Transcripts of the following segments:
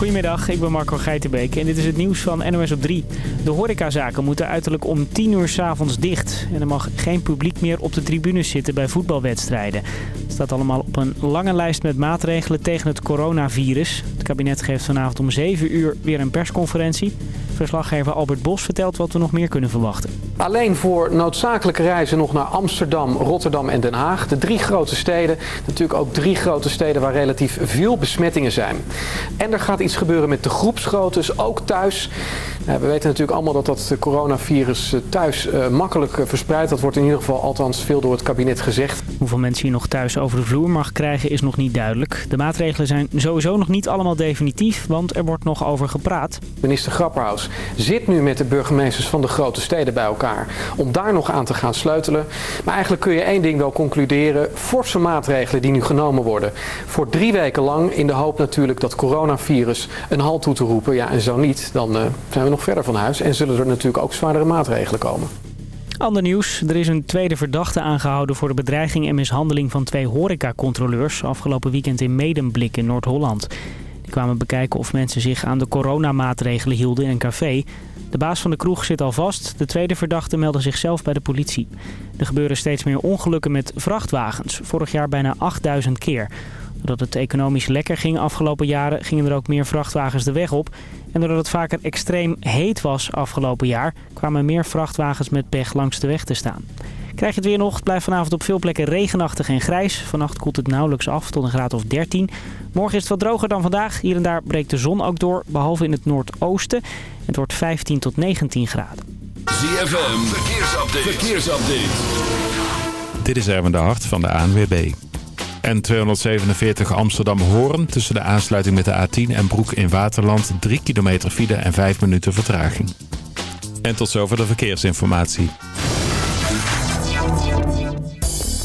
Goedemiddag, ik ben Marco Geitenbeek en dit is het nieuws van NOS op 3. De horecazaken moeten uiterlijk om 10 uur s'avonds dicht. En er mag geen publiek meer op de tribunes zitten bij voetbalwedstrijden. Het staat allemaal op een lange lijst met maatregelen tegen het coronavirus. Het kabinet geeft vanavond om 7 uur weer een persconferentie. Verslaggever Albert Bos vertelt wat we nog meer kunnen verwachten. Alleen voor noodzakelijke reizen nog naar Amsterdam, Rotterdam en Den Haag. De drie grote steden. Natuurlijk ook drie grote steden waar relatief veel besmettingen zijn. En er gaat iets gebeuren met de groepsgroottes, ook thuis. We weten natuurlijk allemaal dat dat coronavirus eh, thuis uh, makkelijk eh, verspreidt. Dat wordt in ieder geval althans veel door het kabinet gezegd. Hoeveel mensen je nog thuis over de vloer mag krijgen is nog niet duidelijk. De maatregelen zijn sowieso nog niet allemaal definitief, want er wordt nog over gepraat. Minister Grapperhaus zit nu met de burgemeesters van de grote steden bij elkaar om daar nog aan te gaan sleutelen. Maar eigenlijk kun je één ding wel concluderen. Forse maatregelen die nu genomen worden. Voor drie weken lang in de hoop natuurlijk dat coronavirus een halt toe te roepen. Ja, en zo niet, dan uh, zijn we nog verder van huis en zullen er natuurlijk ook zwaardere maatregelen komen. Ander nieuws. Er is een tweede verdachte aangehouden voor de bedreiging en mishandeling van twee horecacontroleurs afgelopen weekend in Medemblik in Noord-Holland. Kwamen bekijken of mensen zich aan de coronamaatregelen hielden in een café. De baas van de kroeg zit al vast. De tweede verdachte meldde zichzelf bij de politie. Er gebeuren steeds meer ongelukken met vrachtwagens. Vorig jaar bijna 8000 keer. Doordat het economisch lekker ging afgelopen jaren gingen er ook meer vrachtwagens de weg op. En doordat het vaker extreem heet was afgelopen jaar kwamen meer vrachtwagens met pech langs de weg te staan. Krijg je het weer nog, het blijft vanavond op veel plekken regenachtig en grijs. Vannacht koelt het nauwelijks af tot een graad of 13. Morgen is het wat droger dan vandaag. Hier en daar breekt de zon ook door, behalve in het noordoosten. Het wordt 15 tot 19 graden. ZFM, verkeersupdate. verkeersupdate. Dit is Erwin de Hart van de ANWB. N247 Amsterdam-Hoorn tussen de aansluiting met de A10 en Broek in Waterland 3 kilometer file en 5 minuten vertraging. En tot zover de verkeersinformatie.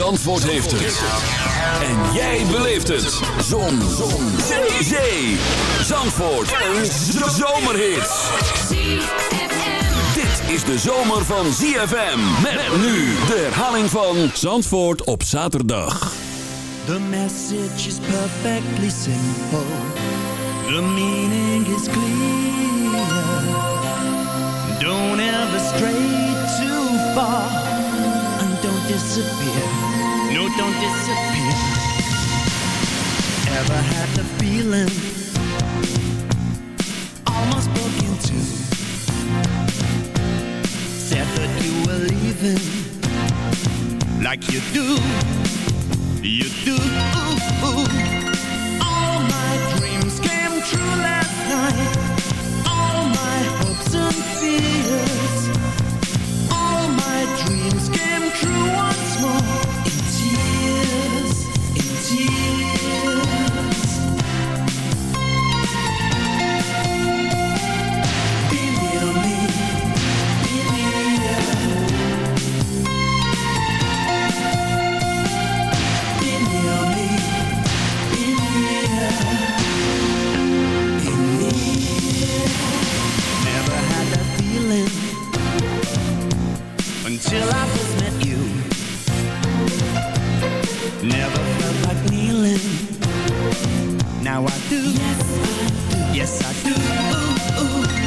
Zandvoort heeft het. En jij beleeft het. Zon. Zon. Zee. Zee. Zandvoort. Een zomerhit. Dit is de zomer van ZFM. Met nu de herhaling van Zandvoort op zaterdag. The message is perfectly simple. The meaning is clear. Don't ever stray too far. And don't disappear. Don't disappear. Ever had the feeling almost broke into? Said that you were leaving like you do. You do. All my dreams came true last night. All my hopes and fears. I do. Yes, I do. Yes, I do. Ooh, ooh.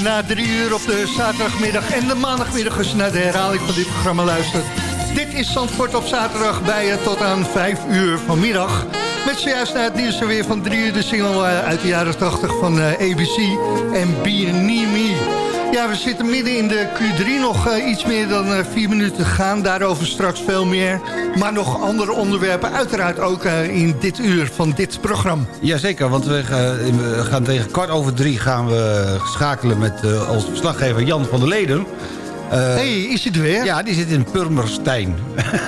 Na drie uur op de zaterdagmiddag en de maandagmiddag je naar de herhaling van dit programma luistert. Dit is Zandvoort op zaterdag bij je tot aan vijf uur vanmiddag. Met zojuist na het nieuws er weer van drie uur de single eh, uit de jaren 80 van eh, ABC en Be Near Me. Ja, we zitten midden in de Q3, nog eh, iets meer dan eh, vier minuten te gaan. Daarover straks veel meer. Maar nog andere onderwerpen uiteraard ook eh, in dit uur van dit programma. Jazeker, want we gaan, we gaan tegen kwart over drie gaan we schakelen met onze verslaggever Jan van der Leden. Hé, hey, is het weer? Ja, die zit in Purmerstein.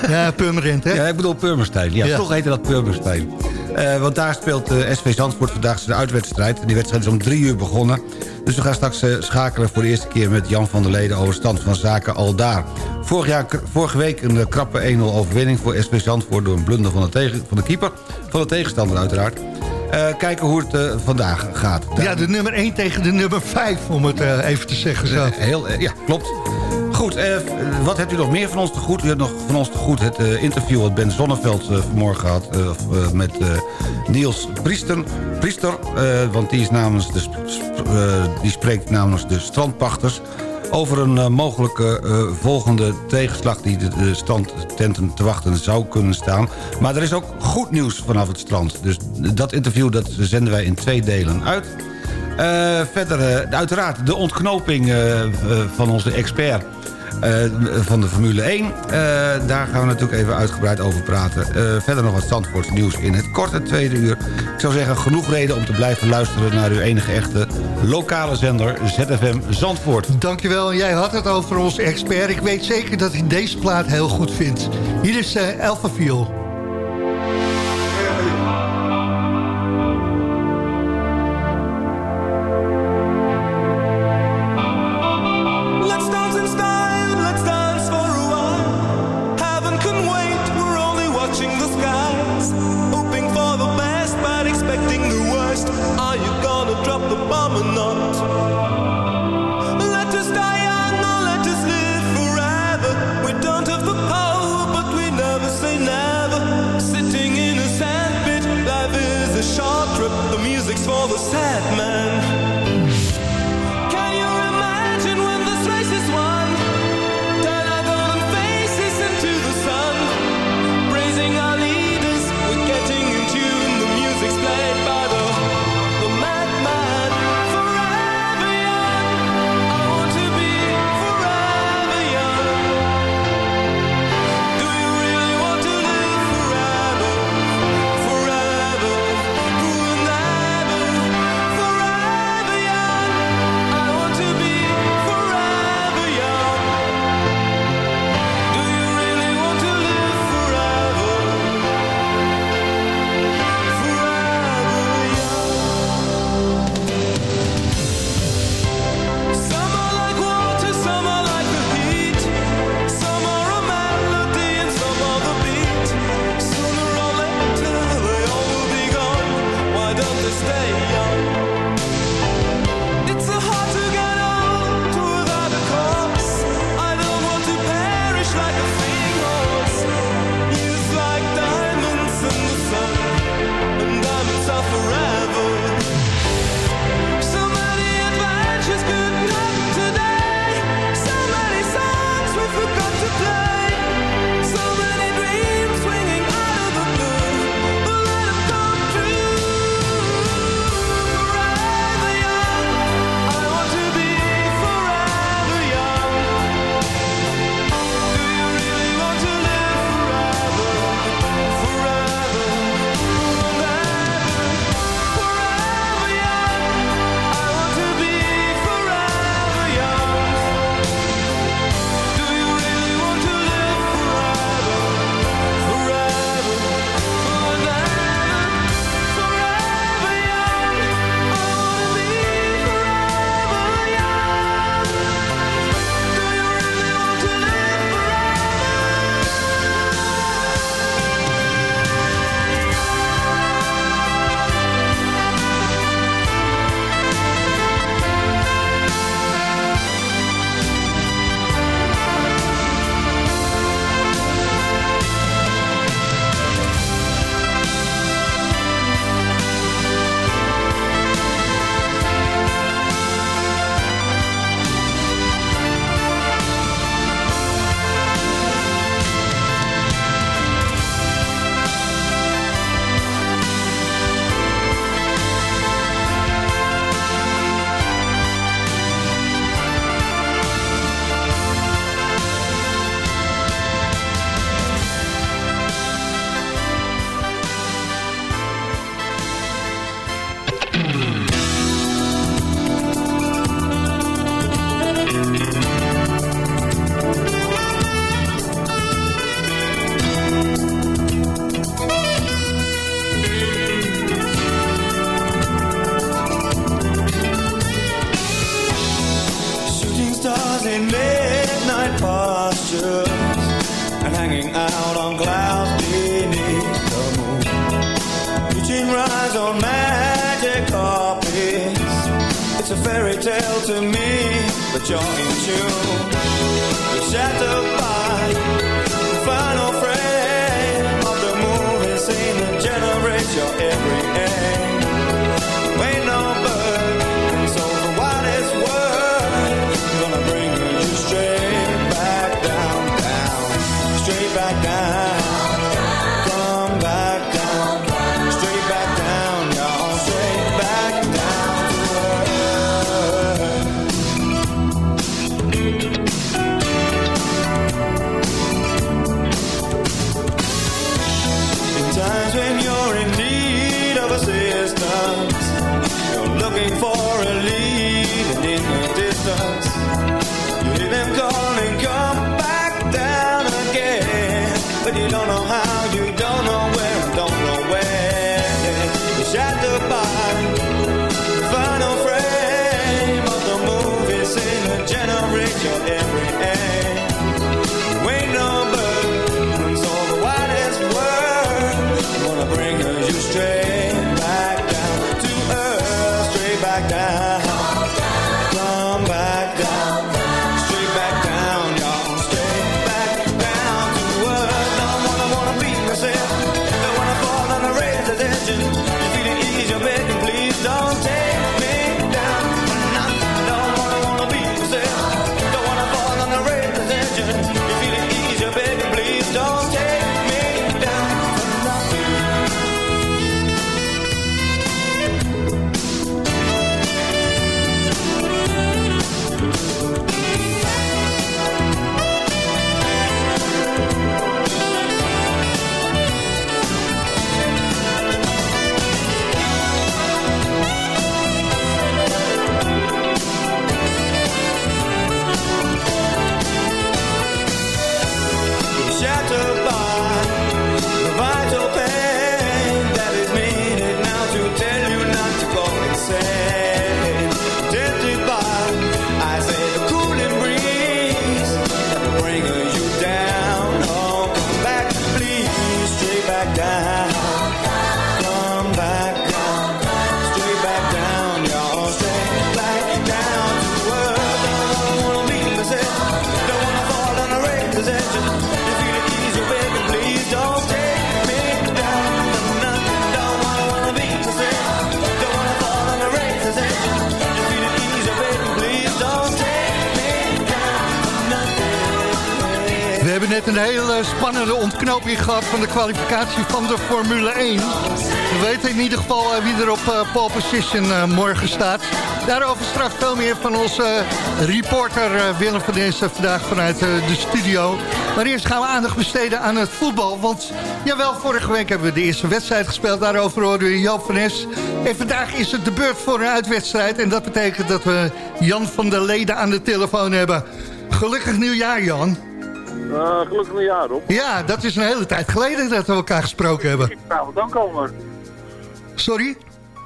Ja, Purmerend, hè? Ja, ik bedoel Purmerstein. Ja, Ja. toch heette dat Purmerstein. Eh, want daar speelt eh, SV Zandvoort vandaag zijn uitwedstrijd. En die wedstrijd is om drie uur begonnen. Dus we gaan straks eh, schakelen voor de eerste keer met Jan van der Leden... over stand van zaken al daar. Vorig jaar, vorige week een krappe 1-0 overwinning voor SV Zandvoort... door een blunder van de, tegen, van de keeper. Van de tegenstander uiteraard. Kijken hoe het vandaag gaat. Ja, de nummer 1 tegen de nummer 5, om het even te zeggen zo. Heel, ja, klopt. Goed, eh, wat hebt u nog meer van ons te goed? U hebt nog van ons te goed het eh, interview dat Ben Zonneveld eh, vanmorgen had... met Niels Priester. Priester want die, is namens de, die spreekt namens de strandpachters... over een mogelijke volgende tegenslag... die de, de strandtenten te wachten zou kunnen staan. Maar er is ook goed nieuws vanaf het strand. Dus dat interview dat zenden wij in twee delen uit... Verder, uiteraard, de ontknoping van onze expert van de Formule 1. Eh, daar gaan we natuurlijk even uitgebreid over praten. Eh, verder nog wat Zandvoorts nieuws in het korte tweede uur. Ik zou zeggen, genoeg reden om te blijven luisteren... naar uw enige echte lokale zender ZFM Zandvoort. Dankjewel, jij had het over onze expert. Ik weet zeker dat hij deze plaat heel goed vindt. Hier is uh, Alpha you're in tune. Kwalificatie van de Formule 1. We weten in ieder geval eh, wie er op eh, pole position eh, morgen staat. Daarover straks veel meer van onze reporter Willem van Dessen vandaag vanuit de studio. Maar eerst gaan we aandacht besteden aan het voetbal. Want jawel, vorige week hebben we de eerste wedstrijd gespeeld. Daarover hoorden we Joop van Es. En vandaag is het de beurt voor een uitwedstrijd. En dat betekent dat we Jan van der Leden aan de telefoon hebben. Gelukkig nieuwjaar, Jan. Uh, gelukkig nieuwjaar, Rob. Ja, dat is een hele tijd geleden dat we elkaar gesproken hebben. Gisteravond ook al, Sorry?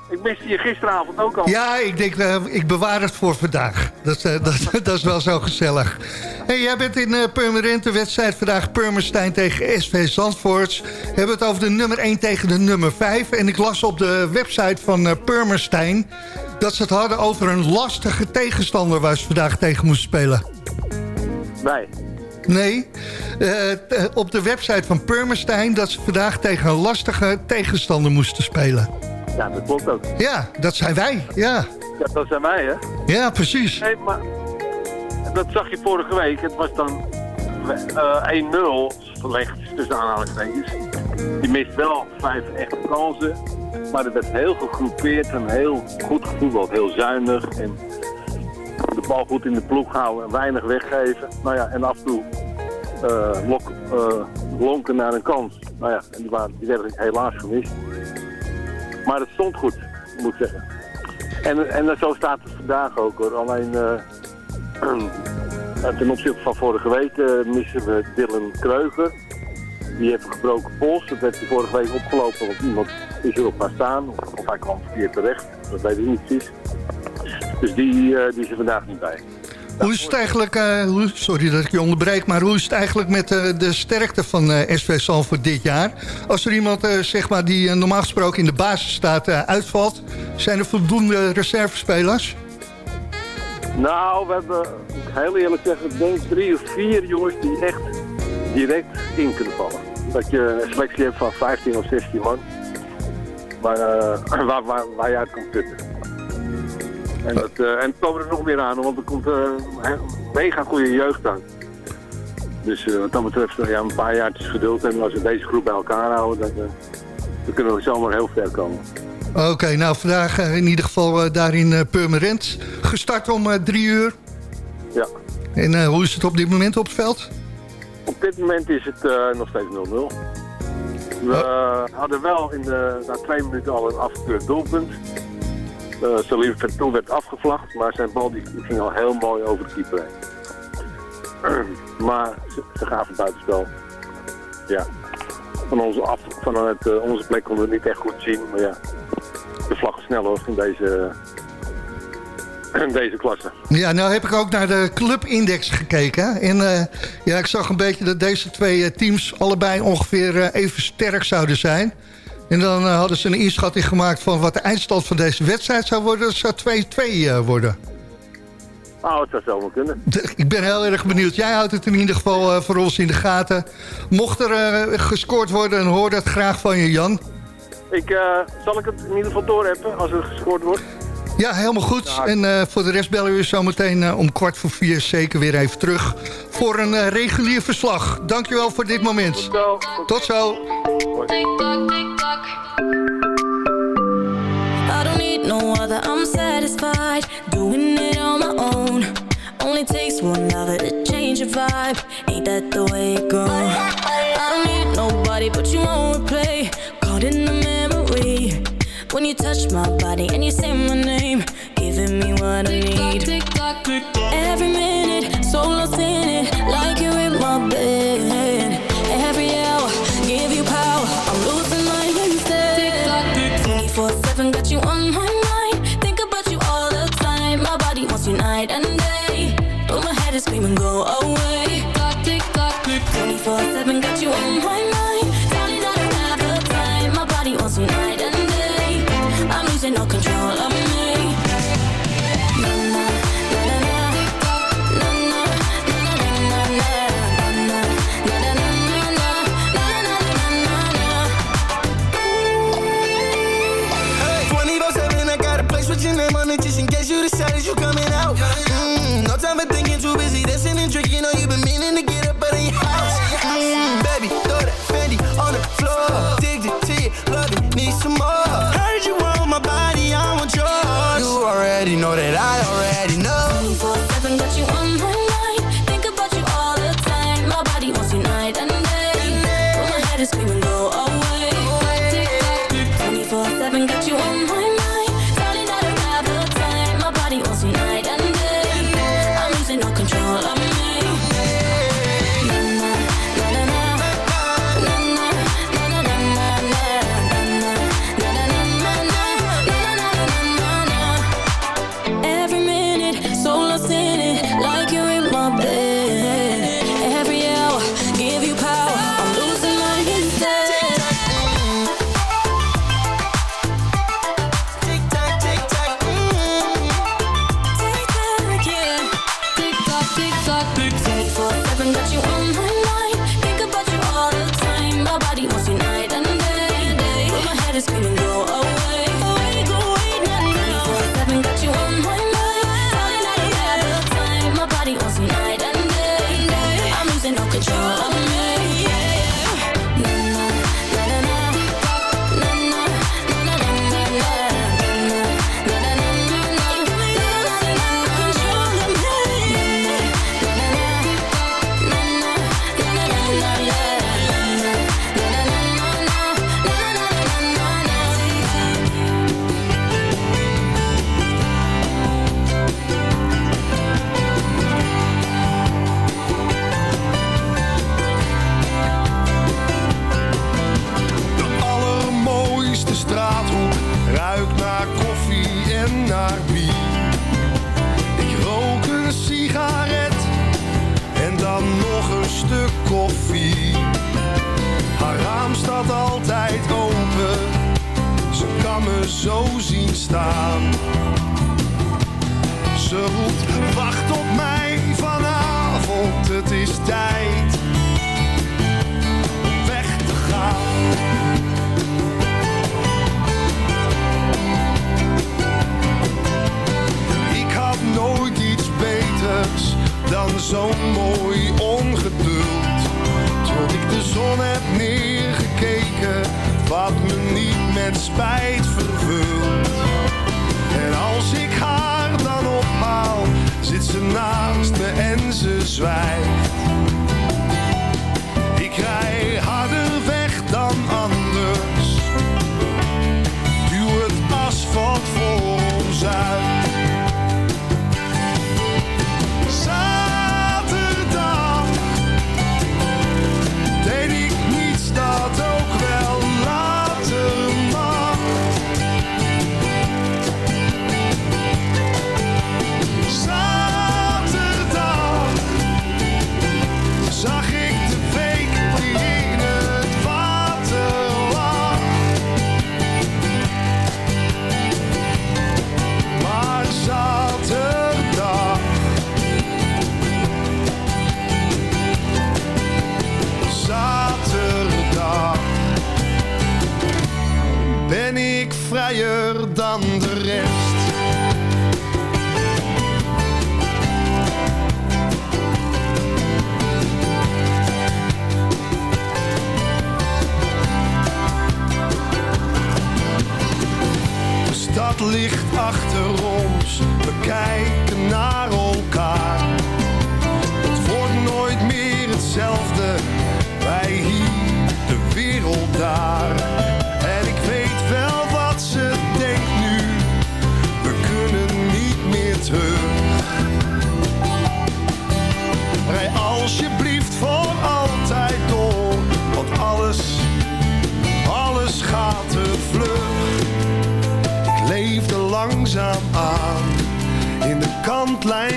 ik miste je gisteravond ook al. Ja, ik denk, eh, ik bewaar het voor vandaag. Dat, eh, dat, dat is wel zo gezellig. Hey, jij bent in uh, Purmerend, de wedstrijd vandaag Purmerstein tegen SV Zandvoort. We hebben het over de nummer 1 tegen de nummer 5. En ik las op de website van uh, Purmerstein... dat ze het hadden over een lastige tegenstander... waar ze vandaag tegen moesten spelen. Nee. Nee, eh, t- op de website van Purmerstein... dat ze vandaag tegen een lastige tegenstander moesten spelen. Ja, dat klopt ook. Ja, dat zijn wij, ja. Ja, dat zijn wij, hè? Ja, precies. Nee, maar dat zag je vorige week. Het was dan eh 1-0, verlegd tussen aanhalingstekens. Die mist wel vijf echte kansen. Maar het werd heel gegroepeerd en heel goed gevoetbald. Heel zuinig en de bal goed in de ploeg houden en weinig weggeven. Nou ja, en af en toe eh, lok, eh, lonken naar een kans. Nou ja, en die, waren, die werden helaas gemist. Maar het stond goed, moet ik zeggen. En, en zo staat het vandaag ook hoor. Alleen eh, ten opzichte van vorige week eh, missen we Dylan Kreuger. Die heeft een gebroken pols. Dat werd vorige week opgelopen, want iemand is erop gaan staan. Of, of hij kwam verkeerd terecht. Dat weet ik niet precies. Dus die, eh, die is er vandaag niet bij. Hoe is het eigenlijk, eh, hoe- sorry dat ik je onderbreek, maar hoe is het eigenlijk met eh, de sterkte van eh SV Zandvoort dit jaar? Als er iemand zeg maar, die normaal gesproken in de basis staat uitvalt, zijn er voldoende reservespelers? Nou, we hebben, moet ik heel eerlijk zeggen, denk drie of vier jongens die echt direct in kunnen vallen. Dat je een selectie hebt van 15 of 16 man, waar, waar, waar, waar je uit kan putten. En, dat, eh, en komen er nog meer aan, want er komt eh, mega goede jeugd aan. Dus eh, wat dat betreft, ja, een paar jaar geduld en als we deze groep bij elkaar houden, dan, dan kunnen we zomaar heel ver komen. Oké, nou vandaag in ieder geval eh, daar in Purmerend. Gestart om drie uur. Ja. En hoe is het op dit moment op het veld? Op dit moment is het nog steeds 0-0. We eh, hadden wel in de, na twee minuten al een afgekeurd doelpunt. Uh, Salim werd afgevlacht, maar zijn bal die, ging al heel mooi over de keeper maar ze, ze gaven buitenspel. Ja. Van onze, af, vanuit eh, onze plek konden we het niet echt goed zien, maar ja. De vlag is snel hoor, in deze, deze klasse. Ja, nou heb ik ook naar de clubindex gekeken. En eh, ja, ik zag een beetje dat deze twee teams allebei ongeveer even sterk zouden zijn. En dan eh, hadden ze een inschatting gemaakt van wat de eindstand van deze wedstrijd zou worden. Dat zou 2-2 eh, worden. Oh, het zou zomaar kunnen. Ik ben heel erg benieuwd. Jij houdt het in ieder geval eh, voor ons in de gaten. Mocht er gescoord worden, hoor dat graag van je, Jan. Ik, zal ik het in ieder geval doorheffen als er gescoord wordt? Ja, helemaal goed. En eh, voor de rest bellen we zo meteen eh, om kwart voor vier zeker weer even terug... voor een eh, regulier verslag. Dankjewel voor dit moment. Tot zo. I don't need no other, I'm satisfied Doing it on my own Only takes one lover to change your vibe Ain't that the way it goes? I don't need nobody but you won't replay Caught in the memory When you touch my body and you say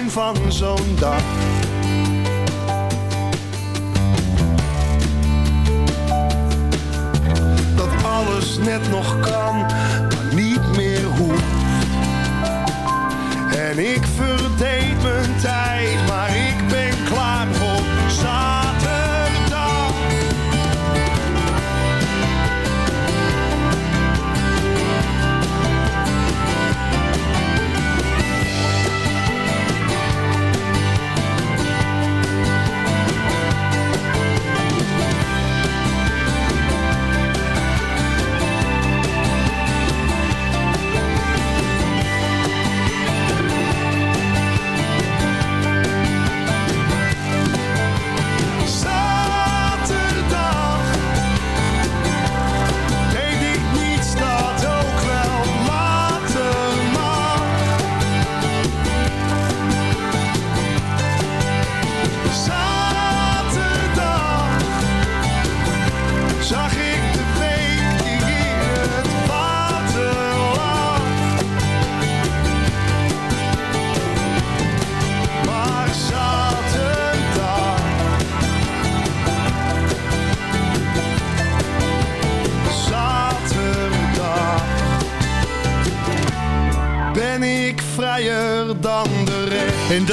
van zo'n dag. Dat alles net nog kan, maar niet meer hoeft. En ik verdeed mijn tijd, maar ik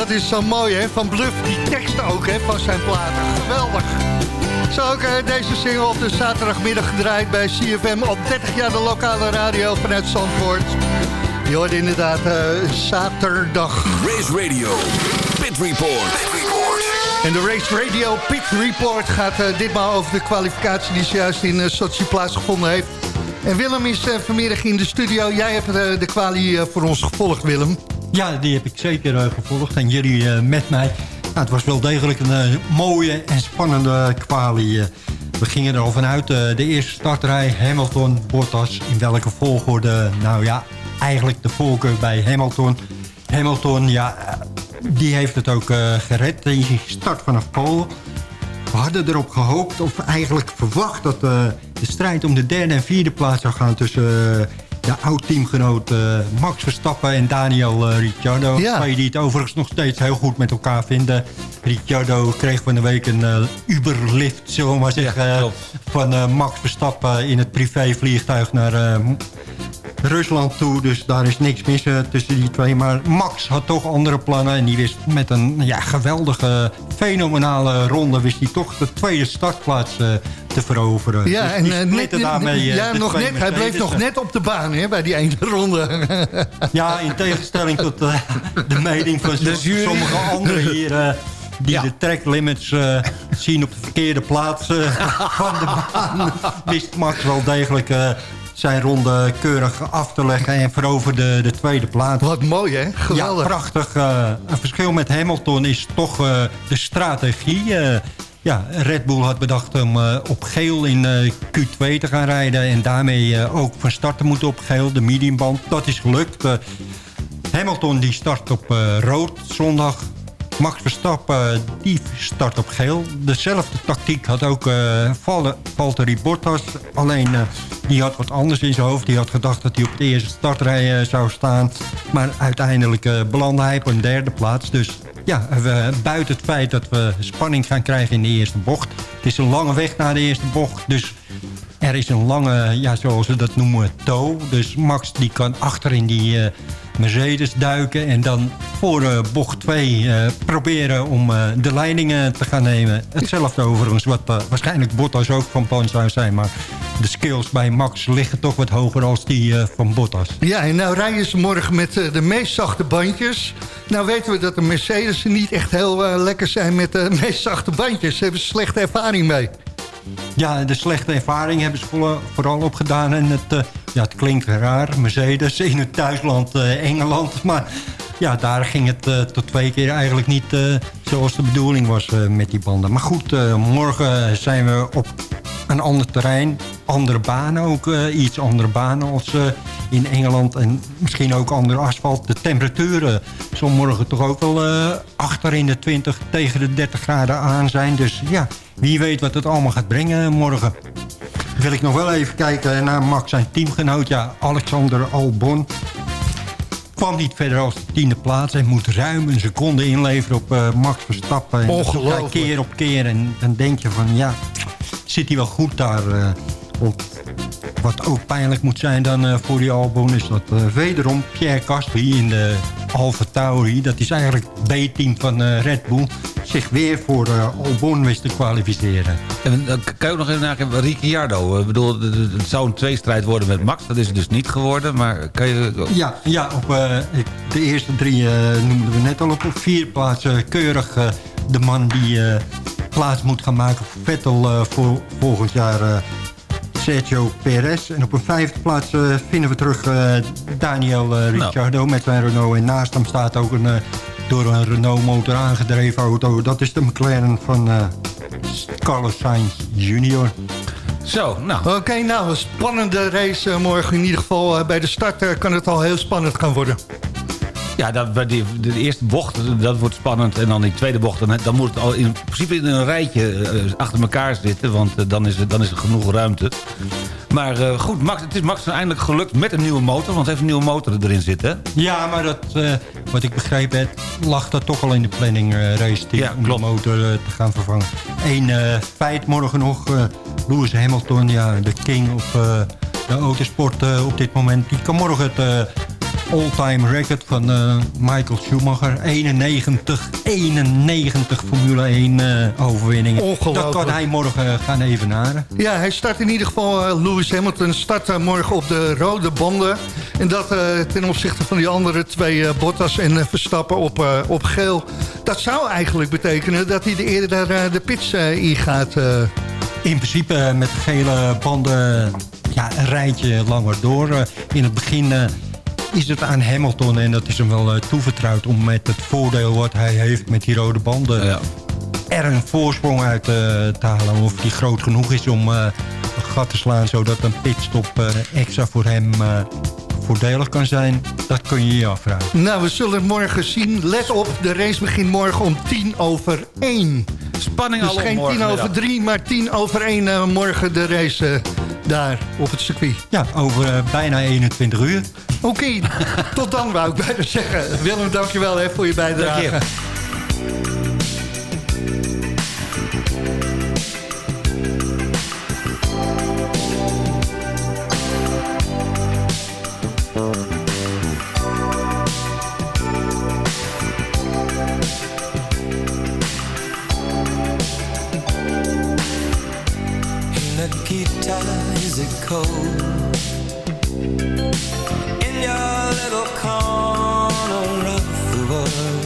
dat is zo mooi, hè? Van Bluff, die tekst ook, hè? Van zijn platen. Geweldig. Zo ook deze single op de zaterdagmiddag gedraaid bij CFM. Op 30 jaar de lokale radio vanuit Zandvoort. Je hoort inderdaad eh, zaterdag. Race Radio, Pit Report. En de Race Radio Pit Report gaat eh, ditmaal over de kwalificatie die zojuist in uh, Sochi plaatsgevonden heeft. En Willem is vanmiddag in de studio. Jij hebt de kwalie voor ons gevolgd, Willem. Ja, die heb ik zeker gevolgd. En jullie met mij. Nou, het was wel degelijk een mooie en spannende kwalie. we gingen er al vanuit. de eerste startrij, Hamilton, Bottas. In welke volgorde? Nou ja, eigenlijk de voorkeur bij Hamilton. Hamilton, ja, die heeft het ook gered. Die start vanaf Polen. We hadden erop gehoopt, of eigenlijk verwacht... dat de strijd om de derde en vierde plaats zou gaan tussen ja, oud-teamgenoot eh, Max Verstappen en Daniel eh, Ricciardo. Ja. Twee die het overigens nog steeds heel goed met elkaar vinden. Ricciardo kreeg van de week een eh, Uberlift, zullen we maar zeggen... van Max Verstappen in het privévliegtuig naar Rusland toe. Dus daar is niks mis eh, tussen die twee. Maar Max had toch andere plannen. En die wist met een ja, geweldige, fenomenale ronde... wist hij toch de tweede startplaats eh, te veroveren. Ja, Dus en eh, net, daarmee, ja, nog net, hij bleef Mercedes, nog net op de baan hè, bij die ene ronde. Ja, in tegenstelling tot de mening van sommige anderen hier... die de track limits eh, zien op de verkeerde plaats van de baan. Wist Max wel degelijk zijn ronde keurig af te leggen en veroverde de tweede plaats. Wat mooi hè, geweldig. Ja, prachtig. eh, een verschil met Hamilton is toch eh, de strategie. eh, ja, Red Bull had bedacht om op geel in eh, Q2 te gaan rijden... en daarmee ook van start te moeten op geel, de mediumband. Dat is gelukt. Hamilton die start op rood zondag. Max Verstappen die start op geel. Dezelfde tactiek had ook eh, Val- Valtteri Bottas. Alleen eh, die had wat anders in zijn hoofd. Die had gedacht dat hij op de eerste startrij eh, zou staan. Maar uiteindelijk eh, belandde hij op een derde plaats. Dus ja, we, buiten het feit dat we spanning gaan krijgen in de eerste bocht. Het is een lange weg naar de eerste bocht. Dus er is een lange, ja, zoals we dat noemen, toe. Dus Max die kan achter in die eh, Mercedes duiken... en dan voor eh, bocht 2 eh, proberen om eh, de leidingen te gaan nemen. Hetzelfde overigens, wat waarschijnlijk Bottas ook van plan zou zijn. Maar de skills bij Max liggen toch wat hoger als die van Bottas. Ja, en nou rijden ze morgen met de meest zachte bandjes. Nou weten we dat de Mercedes niet echt heel lekker zijn met de meest zachte bandjes. Ze hebben slechte ervaring mee. Ja, de slechte ervaring hebben ze vooral- opgedaan. En het, eh, ja, het klinkt raar, Mercedes in het thuisland eh, Engeland. Maar ja, daar ging het eh, tot twee keer eigenlijk niet zoals de bedoeling was met die banden. Maar goed, morgen zijn we op een ander terrein. Andere banen ook, eh, iets andere banen als eh, in Engeland. En misschien ook andere asfalt. De temperaturen zal morgen toch ook wel eh, achter in de 20 tegen de 30 graden aan zijn. Dus ja, wie weet wat het allemaal gaat brengen morgen. Wil ik nog wel even kijken naar Max, zijn teamgenoot. Ja, Alexander Albon kwam niet verder als de tiende plaats. Hij moet ruim een seconde inleveren op eh, Max Verstappen. En Ongelooflijk. Keer op keer. En dan denk je van, ja, zit hij wel goed daar. eh, wat ook pijnlijk moet zijn dan eh, voor die Albon... is dat eh, wederom Pierre Gasly in de Alfa Tauri... dat is eigenlijk het B-team van Red Bull... zich weer voor eh, Albon wist te kwalificeren. En dan kan je ook nog even nakijken, Ricciardo. Ik bedoel, het- zou een tweestrijd worden met Max. Dat is het dus niet geworden. Maar kan je... Ja, ja op, de eerste drie noemden we net al op. Op vier plaatsen keurig de man die plaats moet gaan maken voor Vettel eh, voor volgend jaar... eh, Sergio Perez. En op een vijfde plaats eh, vinden we terug eh, Daniel eh, Ricciardo met zijn Renault. En naast hem staat ook een door een Renault motor aangedreven auto. Dat is de McLaren van eh, Carlos Sainz Jr. Zo, nou. Oké, nou, een spannende race morgen. In ieder geval bij de start kan het al heel spannend gaan worden. Ja, dat, bij die, de eerste bocht, dat wordt spannend. En dan die tweede bocht, dan, dan moet het al in principe in een rijtje eh, achter elkaar zitten. Want eh, dan, is er, dan is er genoeg ruimte. Maar eh, goed, Max, het is Max eindelijk gelukt met een nieuwe motor. Want hij heeft een nieuwe motor erin zitten. Ja, maar dat, wat ik begrepen heb, lag dat toch al in de planning race team Ja, om de motor te gaan vervangen. Eén feit morgen nog, Lewis Hamilton, ja, de king of de autosport op dit moment. Die kan morgen het all-time record van eh, Michael Schumacher. 91, 91 Formule 1 eh, overwinningen. Ongelooflijk. Dat kan hij morgen gaan evenaren. Ja, hij start in ieder geval, eh, Lewis Hamilton start eh, morgen op de rode banden. En dat eh, ten opzichte van die andere twee eh, Bottas en eh, Verstappen op, eh, op geel. Dat zou eigenlijk betekenen dat hij de eerder eh, de pits eh, ingaat. eh. In principe eh, met gele banden ja, een rijtje langer door. Eh, In het begin eh, is het aan Hamilton en dat is hem wel eh, toevertrouwd... om met het voordeel wat hij heeft met die rode banden... er een voorsprong uit eh, te halen. Of die groot genoeg is om eh, een gat te slaan... zodat een pitstop extra voor hem eh, voordelig kan zijn. Dat kun je je afvragen. Nou, we zullen het morgen zien. Let op, de race begint morgen om tien over één. Spanning Dus al op geen tien over drie, maar tien over één eh, morgen de race. Daar op het circuit. Ja, over eh, bijna 21 uur. Oké, tot dan wou ik bijna zeggen. Willem, dankjewel hè, voor je bijdrage. Dank Nikita, is it cold? In your little corner of the world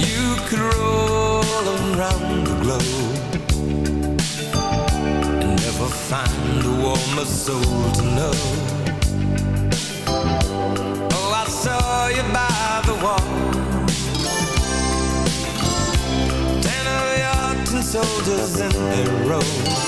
You could roll around the globe And never find a warmer soul to know. Oh, I saw you by the wall. Ten of your tin soldiers in a row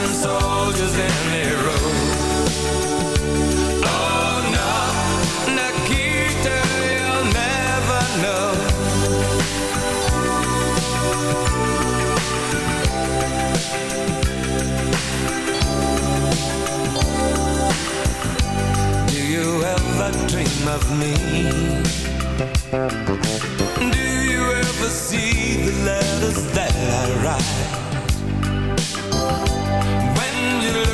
Soldiers in a row. Oh no, Nikita, you'll never know. Do you ever dream of me?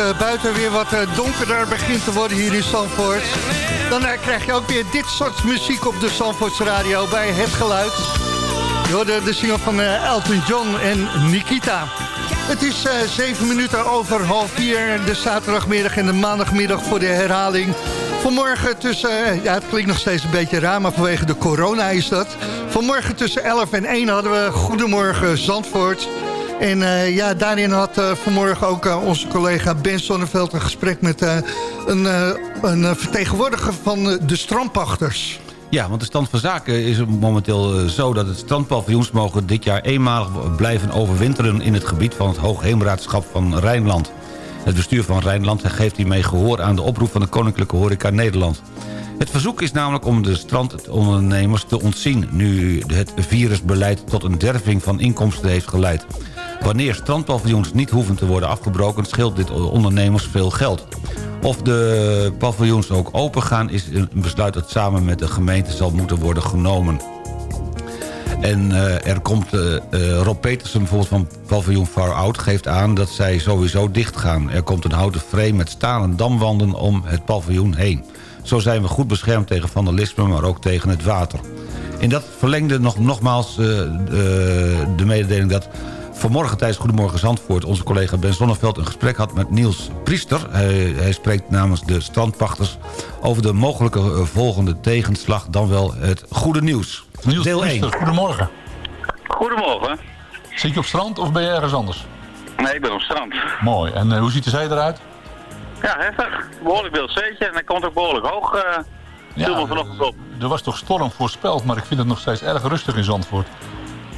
Eh, buiten weer wat eh, donkerder begint te worden hier in Zandvoort... dan eh, krijg je ook weer dit soort muziek op de Zandvoorts radio bij Het Geluid. Je de single van Elton John en Nikita. Het is zeven minuten over half vier, de zaterdagmiddag en de maandagmiddag voor de herhaling. Vanmorgen tussen, ja het klinkt nog steeds een beetje raar, maar vanwege de corona is dat. Vanmorgen tussen 11 en 1 hadden we Goedemorgen Zandvoort. En eh, ja, daarin had eh, vanmorgen ook eh, onze collega Ben Sonneveld een gesprek met een, een vertegenwoordiger van de strandpachters. Ja, want de stand van zaken is momenteel zo dat het strandpaviljoens mogen dit jaar eenmalig blijven overwinteren in het gebied van het Hoogheemraadschap van Rijnland. Het bestuur van Rijnland geeft hiermee gehoor aan de oproep van de Koninklijke Horeca Nederland. Het verzoek is namelijk om de strandondernemers te ontzien... nu het virusbeleid tot een derving van inkomsten heeft geleid. Wanneer strandpaviljoens niet hoeven te worden afgebroken... scheelt dit ondernemers veel geld. Of de paviljoens ook open gaan... is een besluit dat samen met de gemeente zal moeten worden genomen. En eh, er komt eh, eh, Rob Petersen bijvoorbeeld van paviljoen Far Out... geeft aan dat zij sowieso dicht gaan. Er komt een houten frame met stalen damwanden om het paviljoen heen. Zo zijn we goed beschermd tegen vandalisme, maar ook tegen het water. In dat verlengde nog, nogmaals de mededeling dat... Vanmorgen tijdens Goedemorgen Zandvoort onze collega Ben Zonneveld een gesprek had met Niels Priester. Hij, hij spreekt namens de strandpachters over de mogelijke eh, volgende tegenslag, dan wel het goede nieuws. Niels Deel 1. Priester, goedemorgen. Goedemorgen. Zit je op strand of ben je ergens anders? Nee, ik ben op strand. Mooi. En eh, hoe ziet de zee eruit? Ja, heftig. Behoorlijk veel zeetje en hij komt ook behoorlijk hoog. eh vanochtend op. Er was toch storm voorspeld, maar ik vind het nog steeds erg rustig in Zandvoort.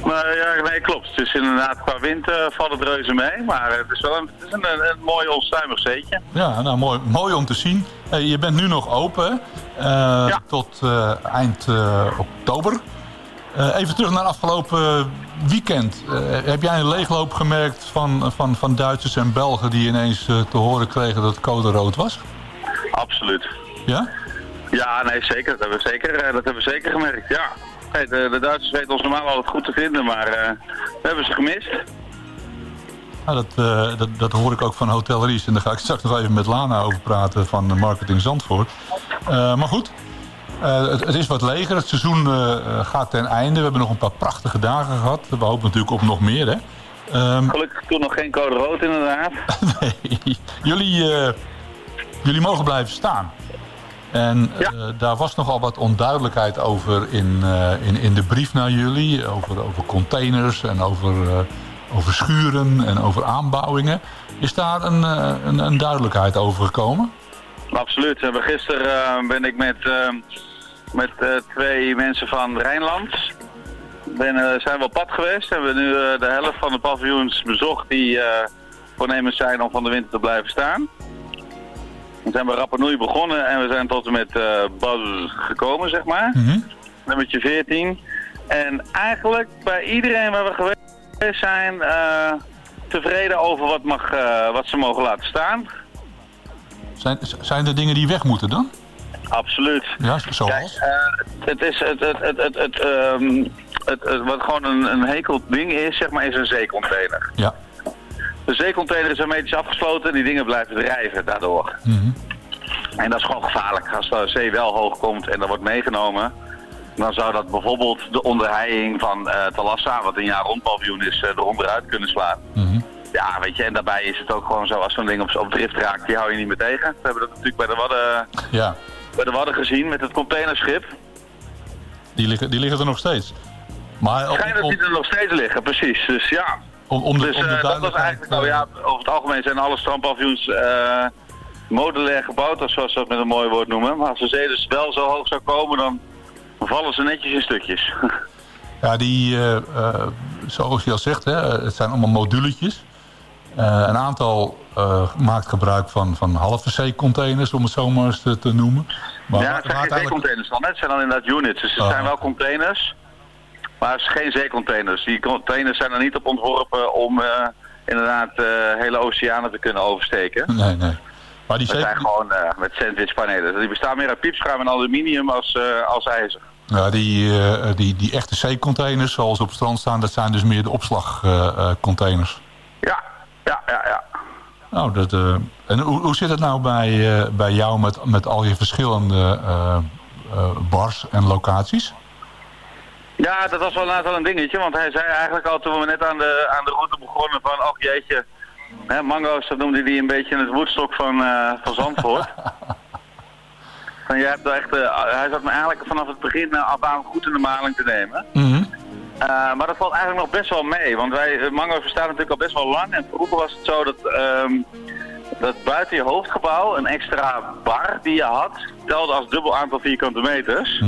Maar ja, nee, klopt. Dus inderdaad, qua wind eh, valt het reuze mee. Maar het is wel een, het is een, een, mooi onstuimig zeetje. Ja, nou mooi, mooi om te zien. Eh, je bent nu nog open? Eh, tot eind oktober. Even terug naar afgelopen weekend. Heb jij een leegloop gemerkt van, van, van Duitsers en Belgen die ineens te horen kregen dat het code rood was? Absoluut. Ja? Ja, nee, zeker. Dat hebben we zeker, dat hebben we zeker gemerkt, ja. Hey, de, de Duitsers weten ons normaal altijd goed te vinden, maar eh, we hebben ze gemist. Nou, dat, eh, dat, dat hoor ik ook van Hotel Ries. En daar ga ik straks nog even met Lana over praten van Marketing Zandvoort. Eh, maar goed, eh, het, het is wat leger. Het seizoen eh, eh, gaat ten einde. We hebben nog een paar prachtige dagen gehad. We hopen natuurlijk op nog meer, hè? Ehm, Gelukkig toen nog geen code rood inderdaad. nee, jullie, eh, jullie mogen blijven staan. En eh, daar was nogal wat onduidelijkheid over in, eh, in, in de brief naar jullie. Over, over containers en over, eh, over schuren en over aanbouwingen. Is daar een, een, een duidelijkheid over gekomen? Absoluut. We hebben Gisteren ben ik met, met twee mensen van Rijnland. Ben, zijn we op pad geweest. Hebben we nu eh, de helft van de paviljoens bezocht die voornemens zijn om van de winter te blijven staan. We zijn bij Rappanui begonnen en we zijn tot en met uh, Baz gekomen, zeg maar. Nummertje 14. En eigenlijk bij iedereen waar we geweest zijn eh, tevreden over wat, mag, eh, wat ze mogen laten staan. Zijn, zijn er dingen die weg moeten dan? Absoluut. Ja, zoals? Eh, het is het, het, het, het, het, ehm, het, het- wat gewoon een, een hekel ding is, zeg maar, is een zeecontainer. Ja. De zeecontainer is hermetisch afgesloten en die dingen blijven drijven daardoor. En dat is gewoon gevaarlijk. Als de zee wel hoog komt en dat wordt meegenomen, dan zou dat bijvoorbeeld de onderheiing van eh Talassa, wat een jaar rond paviljoen is, eh, eronder uit kunnen slaan. Ja, weet je, en daarbij is het ook gewoon zo, als zo'n ding op, op drift raakt, die hou je niet meer tegen. We hebben dat natuurlijk bij de Wadden, Ja, bij de Wadden gezien met het containerschip. die liggen, die liggen er nog steeds. Maar om, Schijnt dat die er nog steeds liggen, precies. Dus ja. Om, om de, dus om de eh, dat was eigenlijk, nou ja, over het algemeen zijn alle strandpaviljoens eh modulair gebouwd, of zoals ze dat met een mooi woord noemen. Maar als de zee dus wel zo hoog zou komen, dan vallen ze netjes in stukjes. Ja, die, eh, zoals je al zegt, hè, het zijn allemaal moduletjes. Een aantal maakt gebruik van, van halve zeecontainers, om het zo maar eens te, te noemen. Maar ja, het zijn geen zeecontainers dan, hè. het zijn dan inderdaad units. Dus het Ah. zijn wel containers, maar het is geen zeecontainers. Die containers zijn er niet op ontworpen om eh, inderdaad eh, hele oceanen te kunnen oversteken. Nee, nee. Maar die Dat zijn gewoon eh, met sandwichpanelen. Die bestaan meer uit piepschuim en aluminium als, als ijzer. Ja, die, eh, die, die echte zeecontainers, zoals op het strand staan, dat zijn dus meer de opslagcontainers. Ja, ja, ja, ja. Nou, dat, en hoe, hoe zit het nou bij, bij jou met, met al je verschillende bars en locaties? Ja, dat was wel later wel een dingetje, want hij zei eigenlijk al toen we net aan de, aan de route begonnen van, oh jeetje, hè, mango's, dat noemde hij een beetje het woedstok van, eh, van Zandvoort. van, je hebt echt, eh, hij zat me eigenlijk vanaf het begin eh, af aan goed in de maling te nemen. Eh, maar dat valt eigenlijk nog best wel mee, want wij, eh, Mango bestaat natuurlijk al best wel lang. En vroeger was het zo dat, ehm, dat buiten je hoofdgebouw een extra bar die je had, telde als dubbel aantal vierkante meters.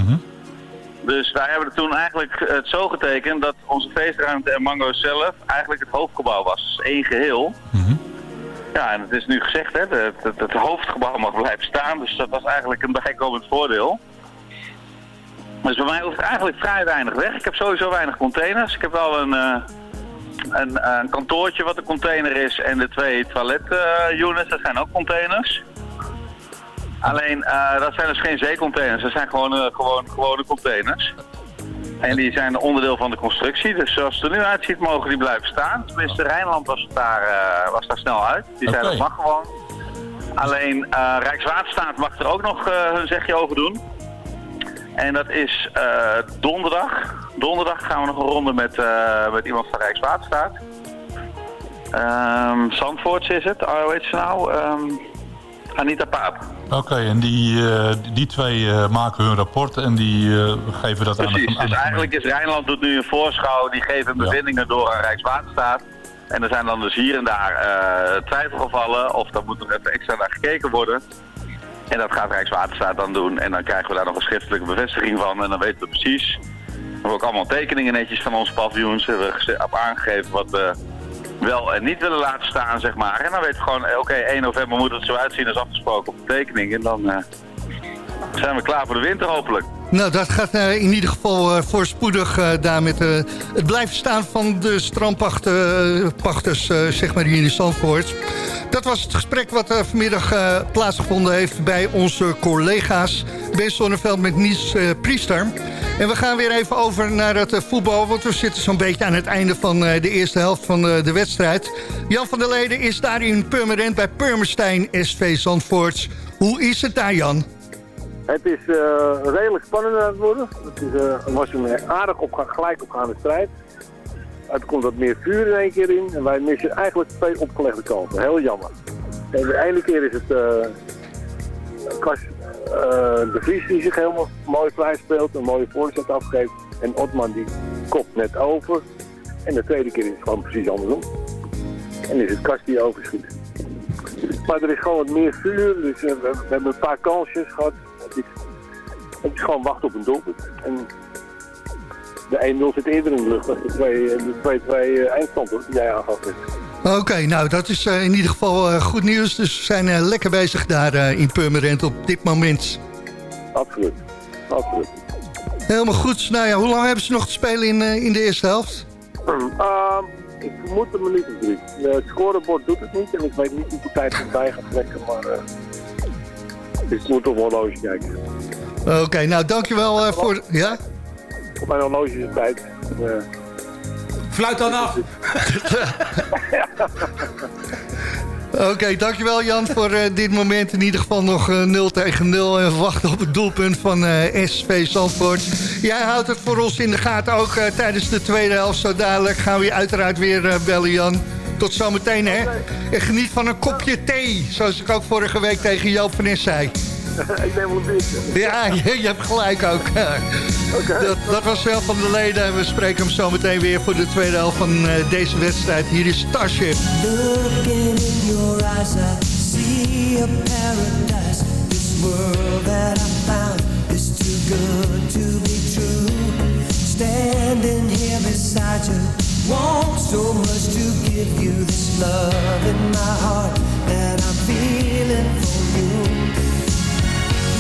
Dus wij hebben toen eigenlijk het zo getekend dat onze feestruimte en Mango zelf eigenlijk het hoofdgebouw was. Dus één geheel. Ja, en het is nu gezegd, hè, het, het, het hoofdgebouw mag blijven staan, dus dat was eigenlijk een bijkomend voordeel. Dus bij mij hoeft eigenlijk vrij weinig weg. Ik heb sowieso weinig containers. Ik heb wel een, eh, een, een kantoortje wat een container is en de twee toilet-units, dat zijn ook containers. Alleen, eh, dat zijn dus geen zeecontainers, dat zijn gewoon, eh, gewoon gewone containers. En die zijn onderdeel van de constructie, dus zoals het er nu uitziet mogen die blijven staan. Tenminste, Rijnland was daar, eh, was daar snel uit. Die zei dat mag gewoon. Alleen Rijkswaterstaat mag er ook nog hun zegje over doen. En dat is donderdag. Donderdag gaan we nog een ronde met, met iemand van Rijkswaterstaat. Zandvoorts is het, oh, hoe heet ze nou? Ehm, Anita Paap. Oké, en die, eh, die twee eh, maken hun rapport en die eh, geven dat aan de, Precies, dus eigenlijk is Rijnland doet nu een voorschouw, die geven bevindingen door aan Rijkswaterstaat. En er zijn dan dus hier en daar twijfelgevallen of daar moet nog even extra naar gekeken worden. En dat gaat Rijkswaterstaat dan doen en dan krijgen we daar nog een schriftelijke bevestiging van en dan weten we precies. We hebben ook allemaal tekeningen netjes van onze paviljoens, hebben we op aangegeven wat wel en niet willen laten staan, zeg maar. En dan weten we gewoon, eh, oké, 1 november moet het zo uitzien als afgesproken op de tekening. En dan eh, zijn we klaar voor de winter hopelijk. Nou, dat gaat eh, in ieder geval eh, voorspoedig eh, daar met het blijven staan van de strandpachters, zeg maar hier in Zandvoort. Dat was het gesprek wat vanmiddag plaatsgevonden heeft bij onze collega's. Ben Zonneveld met Nies Priester. En we gaan weer even over naar het voetbal, want we zitten zo'n beetje aan het einde van de eerste helft van de wedstrijd. Jan van der Leden is daar in Purmerend bij Purmerstein SV Zandvoort. Hoe is het daar, Jan? Het is eh, redelijk spannend aan het worden. Het is, eh, het was een aardig opga gelijk opgaande strijd. Er komt wat meer vuur in één keer in. En wij missen eigenlijk twee opgelegde kansen. Heel jammer. En de ene keer is het eh Kas, eh, de Vries die zich helemaal mooi vrij speelt. Een mooie voorzet afgeeft. En Otman die kopt net over. En de tweede keer is het gewoon precies andersom. En is het Kas die overschiet. Maar er is gewoon wat meer vuur. Dus eh, we hebben een paar kansjes gehad. Het is, het is gewoon wachten op een doelpunt. En de 1-0 zit eerder in de lucht dan de 2 de 2-2 eh, eindstand hoor, die jij aangaf. Oké, nou dat is eh, in ieder geval eh, goed nieuws. Dus we zijn eh, lekker bezig daar in Purmerend op dit moment. Absoluut, absoluut. Helemaal goed. Nou ja, hoe lang hebben ze nog te spelen in, in de eerste helft? Ehm, ik vermoed een minuut of drie. Het scorebord doet het niet en ik weet niet hoeveel tijd bij gaat trekken, maar ik moet op mijn horloge kijken. Oké, nou dankjewel eh, voor... Ja? Op mijn horloge is het tijd. Eh, Fluit dan af. Oké, dankjewel Jan voor eh, dit moment. In ieder geval nog eh, 0 tegen 0 en we wachten op het doelpunt van eh, SV Zandvoort. Jij houdt het voor ons in de gaten ook eh, tijdens de tweede helft. Zo dadelijk gaan we je uiteraard weer eh, bellen Jan. Tot zometeen hè. En geniet van een kopje thee. Zoals ik ook vorige week tegen Joop van Nes zei. ik neem wel een biertje. Ja, je, je hebt gelijk ook. Dat, dat was wel van de leden. We spreken hem zo meteen weer voor de tweede helft van eh, deze wedstrijd. Hier is Starship. Looking in your eyes, I see a paradise. This world that I found is too good to be true. Standing here beside you, want so much to give you this love in my heart that I'm feeling for you.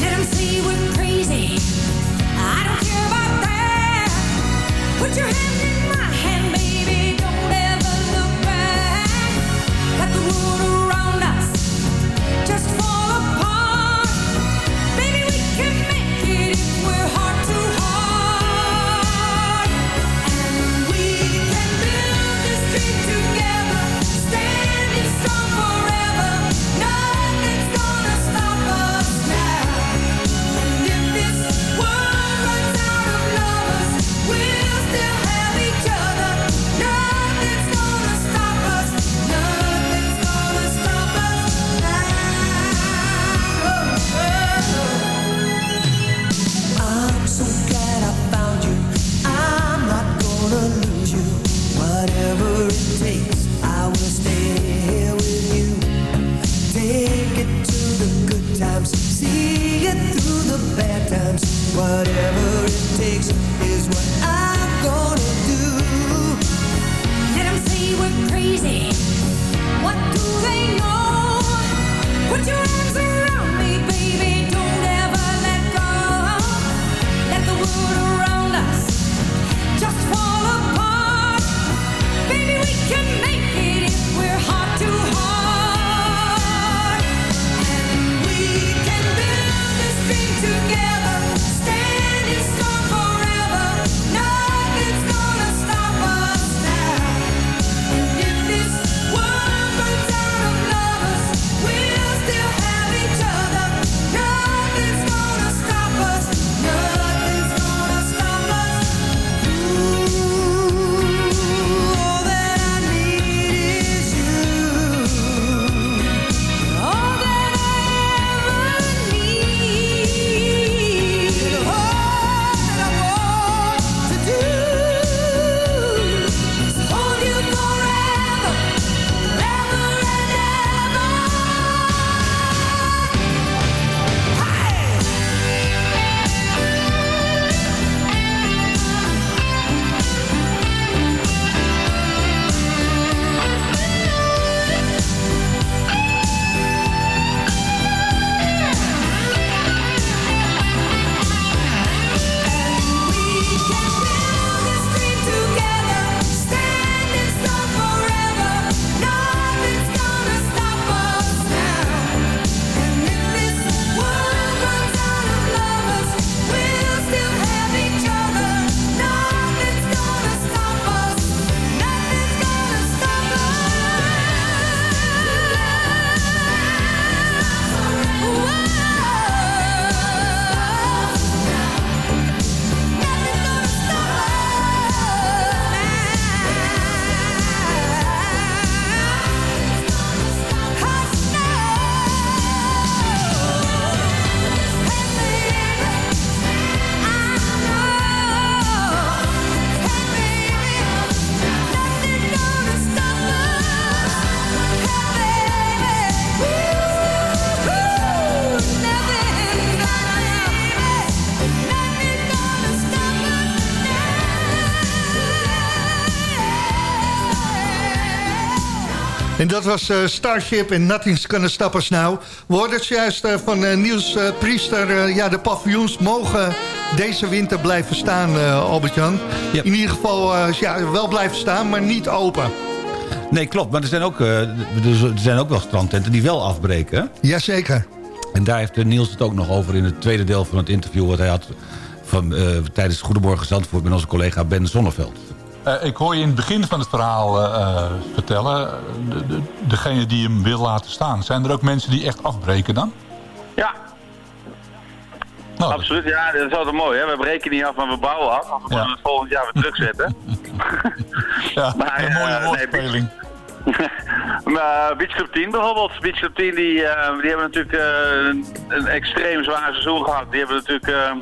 Let 'em say we're crazy. I don't care about that. Put your hand in my dat was eh, Starship en Nothing's Gonna Stop Us Now. We hoorden het juist eh, van eh, Niels Priester. ja, de paviljoens mogen deze winter blijven staan, Albert-Jan. In ieder geval ja, wel blijven staan, maar niet open. Nee, klopt. Maar er zijn ook, dus er zijn ook wel strandtenten die wel afbreken. Jazeker. En daar heeft Niels het ook nog over in het tweede deel van het interview... wat hij had van, tijdens Goedemorgen Zandvoort met onze collega Ben Zonneveld. Eh, ik hoor je in het begin van het verhaal eh, eh, vertellen... De, de, degene die hem wil laten staan. Zijn er ook mensen die echt afbreken dan? Ja. Nou, Absoluut, ja, dat is altijd mooi. Hè? We breken niet af, maar we bouwen af. We gaan het volgend jaar weer terugzetten. ja, maar, een mooie eh, woordspeling. maar Beach Club 10 bijvoorbeeld. Beach Club 10 die, die hebben natuurlijk een, een extreem zwaar seizoen gehad. Die hebben natuurlijk...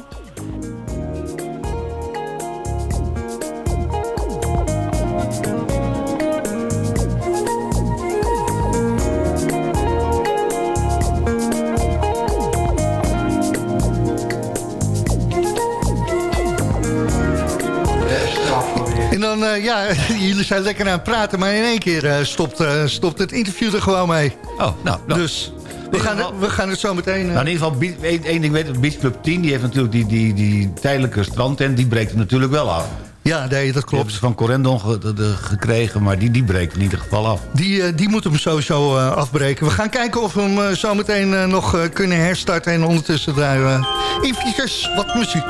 eh, ja, jullie zijn lekker aan het praten, maar in één keer eh, stopt, eh, stopt het interview er gewoon mee. Oh, nou. Dus we gaan, het- we gaan het zo meteen... Nou, in ieder geval, één, ding weten, Beach Club 10... die heeft natuurlijk die, die, die tijdelijke strandtent... die breekt hem natuurlijk wel af. Ja, nee, dat klopt. ze van Corendon ge- de- de- gekregen, maar die, die breekt in ieder geval af. Die, die moeten hem sowieso eh, afbreken. We gaan kijken of we hem zo meteen nog kunnen herstarten. En ondertussen draaien we eventjes wat muziek.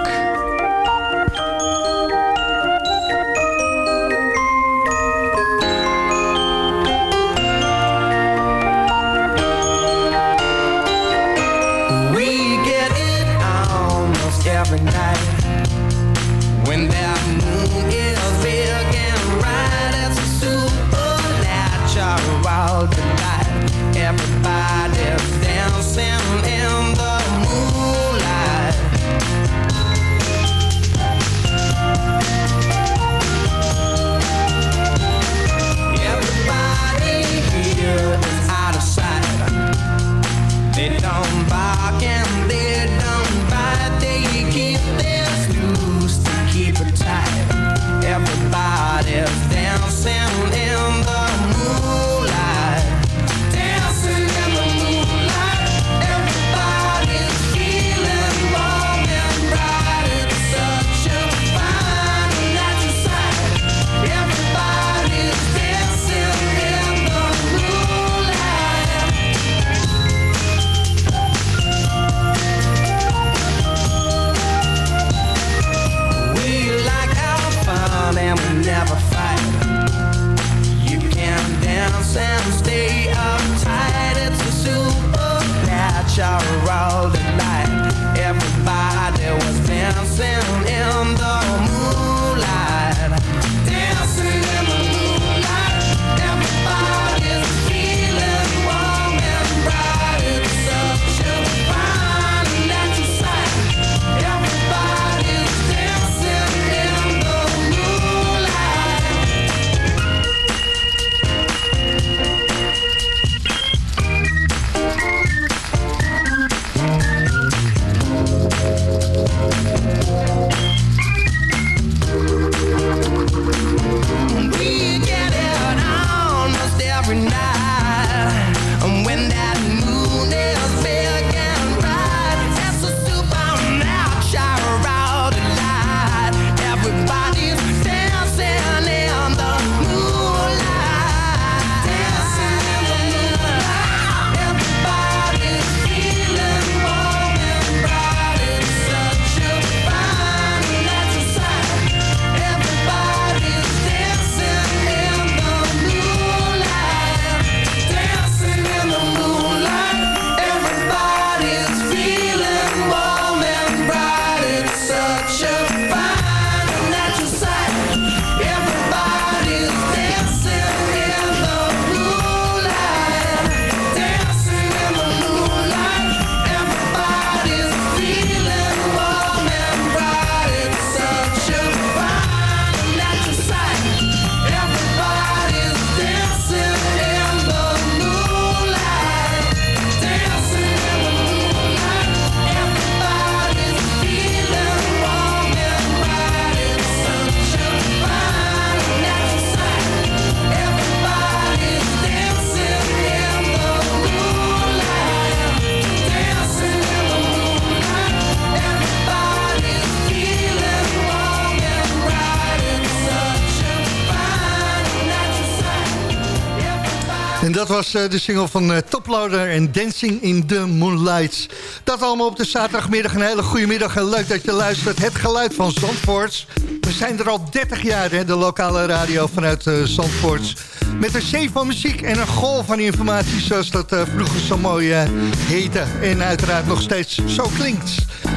Eh, de single van eh, Toploader en Dancing in the Moonlights. Dat allemaal op de zaterdagmiddag. Een hele goede middag en leuk dat je luistert. Het geluid van Zandvoort. We zijn er al 30 jaar, hè, de lokale radio vanuit uh, Zandvoort. Met een zee van muziek en een golf van informatie... zoals dat eh, vroeger zo mooi eh, heette. En uiteraard nog steeds zo klinkt.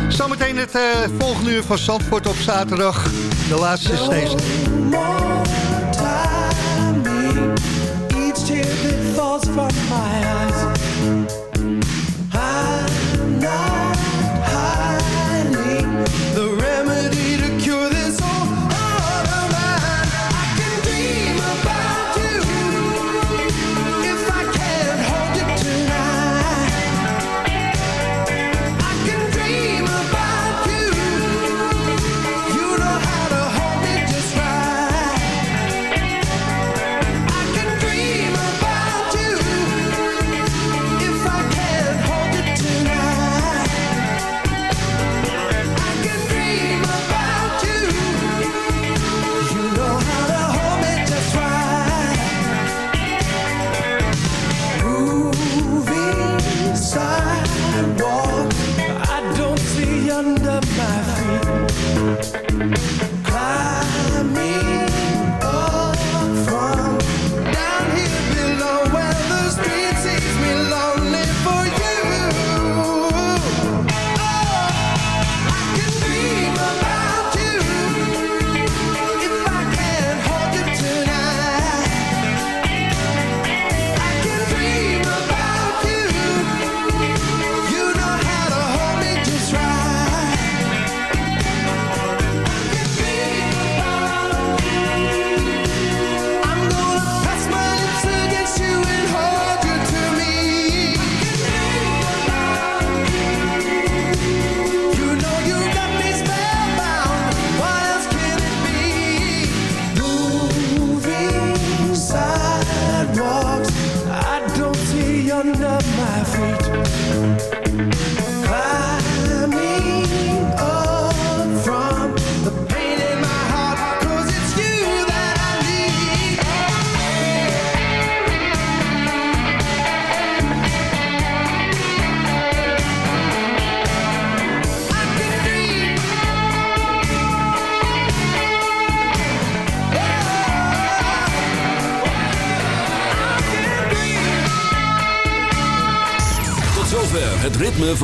Zometeen het eh, volgende uur van Zandvoort op zaterdag. De laatste. Each falls from my eyes